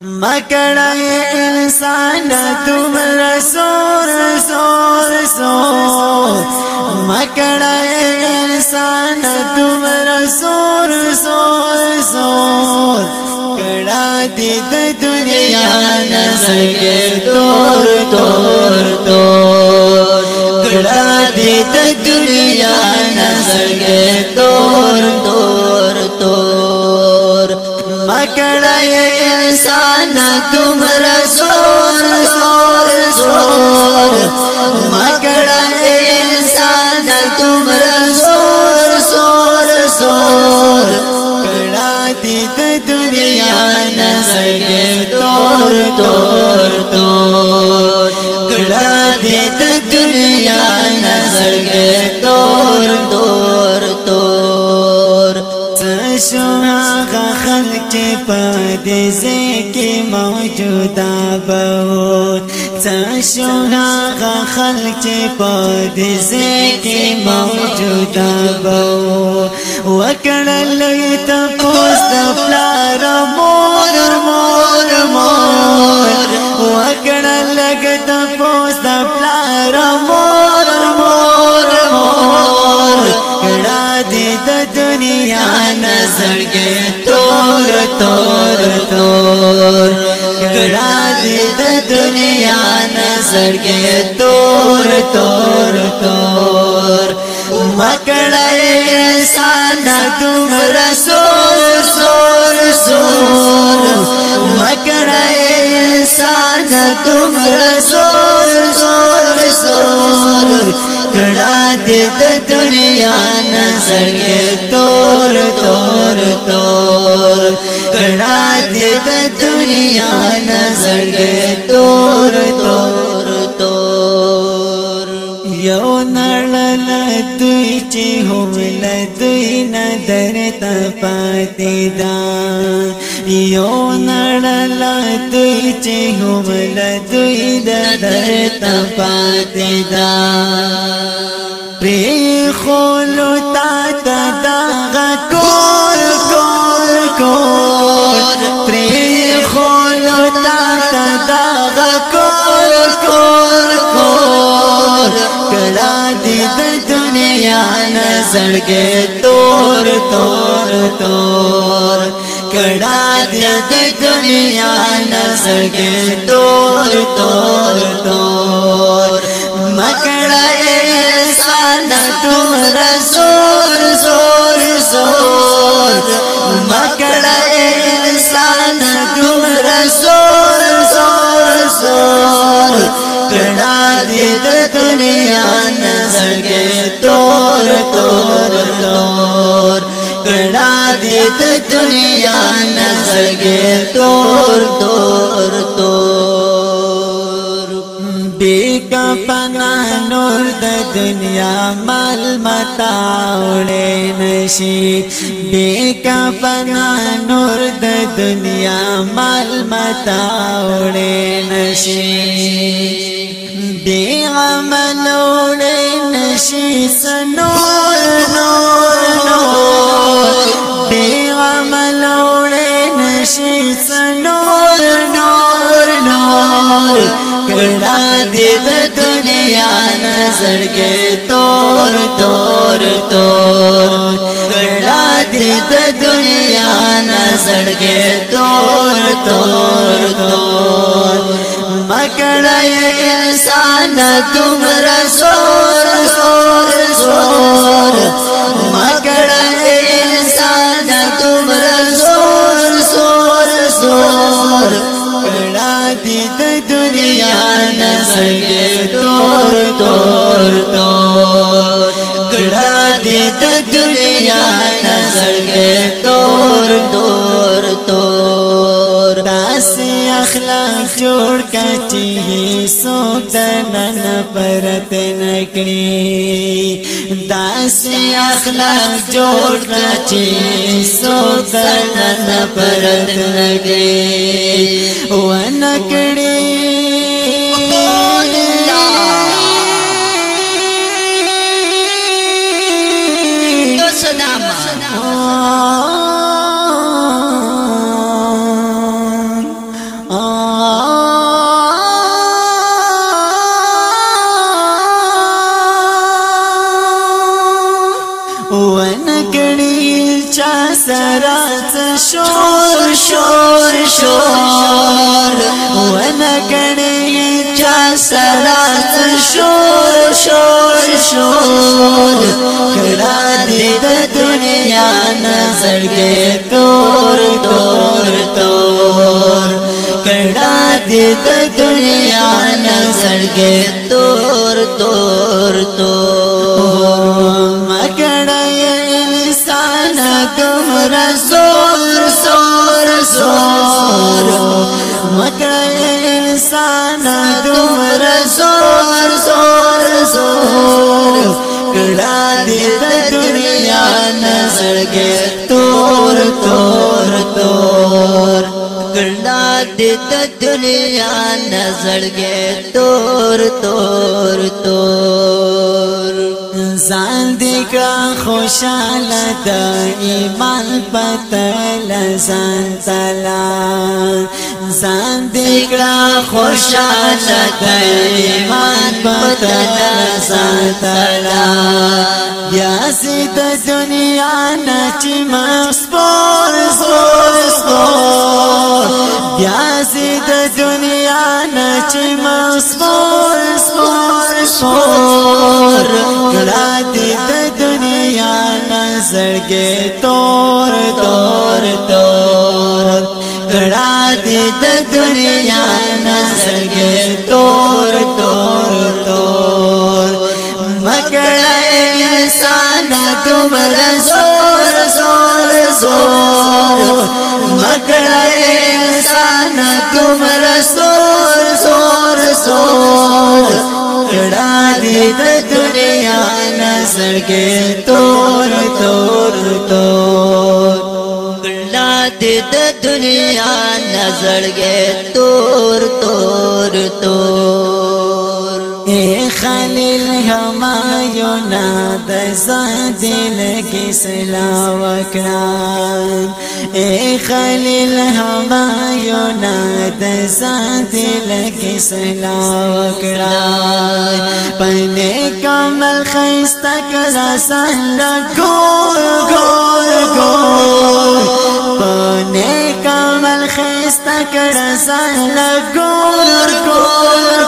مکڑا انسان تم رسول سور سور مکڑا انسان تم رسول سور سور کڑا دی د دنیا کے تور تور تور کڑا دی د دنیا نظر انسان تم رسول سور سور مکڑا انسان تم رسول سور سور کڑا دی دنیا کے تور تور تور کڑا دی دنیا کے تور تور تور سشنا خلق پد سے موجودا به څشو هغه خلک چې په دې ځکه موجودا به وکړل ته پوس د پلار مور مور مور وکړل ته پوس د پلار مور مور مور کړه دې د دنیا نظر کې تور تور تور کڑا دی د دنیا نظر کے تور تور تور مکڑا انسان تم رسول سور سور مکڑا انسان تم رسول سور سور کڑا دی د دنیا نظر د دنیا نظر تور تور تور یو نړل دوی چې هم لدوی نظر ته پاتې دا یو نړل دوی چې هم لدوی نظر ته پاتې دا پری خولو تا تا دا کول کول کول د دنیا نظر کے تور تور تور کڑا دی د دنیا نظر کے تور تور تور مکڑا انسان تم رسول سور سور مکڑا دی دنیا کے تور تور تور بے کفنا نور د دنیا مال متاوڑے نشی۔ بے کفنا نور د دنیا مال متاوڑے نشی۔ بے عمل اوڑے نشی سنور نور نور۔ نور کڑا دی دنیا نظر کے تور تور تور کڑا دی دنیا نظر کے تور تور تور مکڑا انسان تم رسول کڑا دی دنیا نظر کے تور تور تور داسی اخلاق جوړ کچی سوک دنن پرت نکړي داسی اخلاق جوړ کچی سوک دنن پرت نکړي ونکړی چا سرات شور شور شور ونکړی چا سرات شور شور شور کړه دې دنیا نظر کے تور تور تور کڑا دی دنیا نظر کے تور تور تور مگڑا یہ انسان کم رزور سور سور مگڑا انسان کم رزور سور سور کڑا دی دنیا نظر کې تور تور تور کړه دې د دنیا نظر کې تور تور تور ځان دې کا خوشاله د ایمان پتل ځان تلا ځان دې کا خوشاله د ایمان پتل ځان تلا یا سید دنیا نچ مخبور زور زور. یا سید دنیا نچ مخبور زور زور. کړه دې د دنیا نظر کې تور تور تور کړه دې د دنیا نظر کې تور تور تور مکړه انسان تمر زور زور زور مکړه انسان تمر زور زور زور کړه دې د دنیا نظر کې تور تور تور۔ کړه دې د دنیا نظر کې تور تور تور۔ اے خلیل همایونا د زادل کې سلا وکړه اے خلیل همایونا د زادل کې سلا وکړه پنه کمل خيستا کلا سهل ګور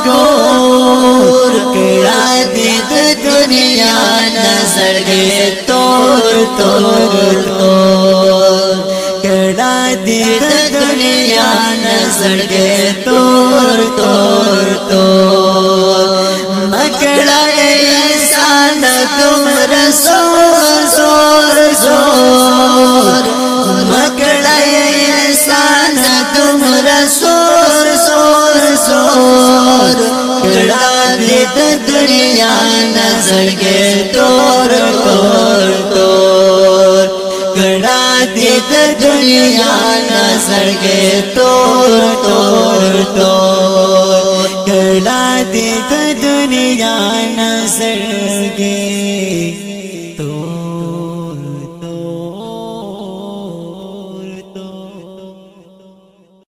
ګور کړه دې د دنیا نظر کې تور تور کړه دې د دنیا نظر کې تور تور تور مکړه انسان تمر د دنیا نظر کې تور تور تور کړه دې د دنیا نظر کې تور تور تور کړه دې د دنیا نظر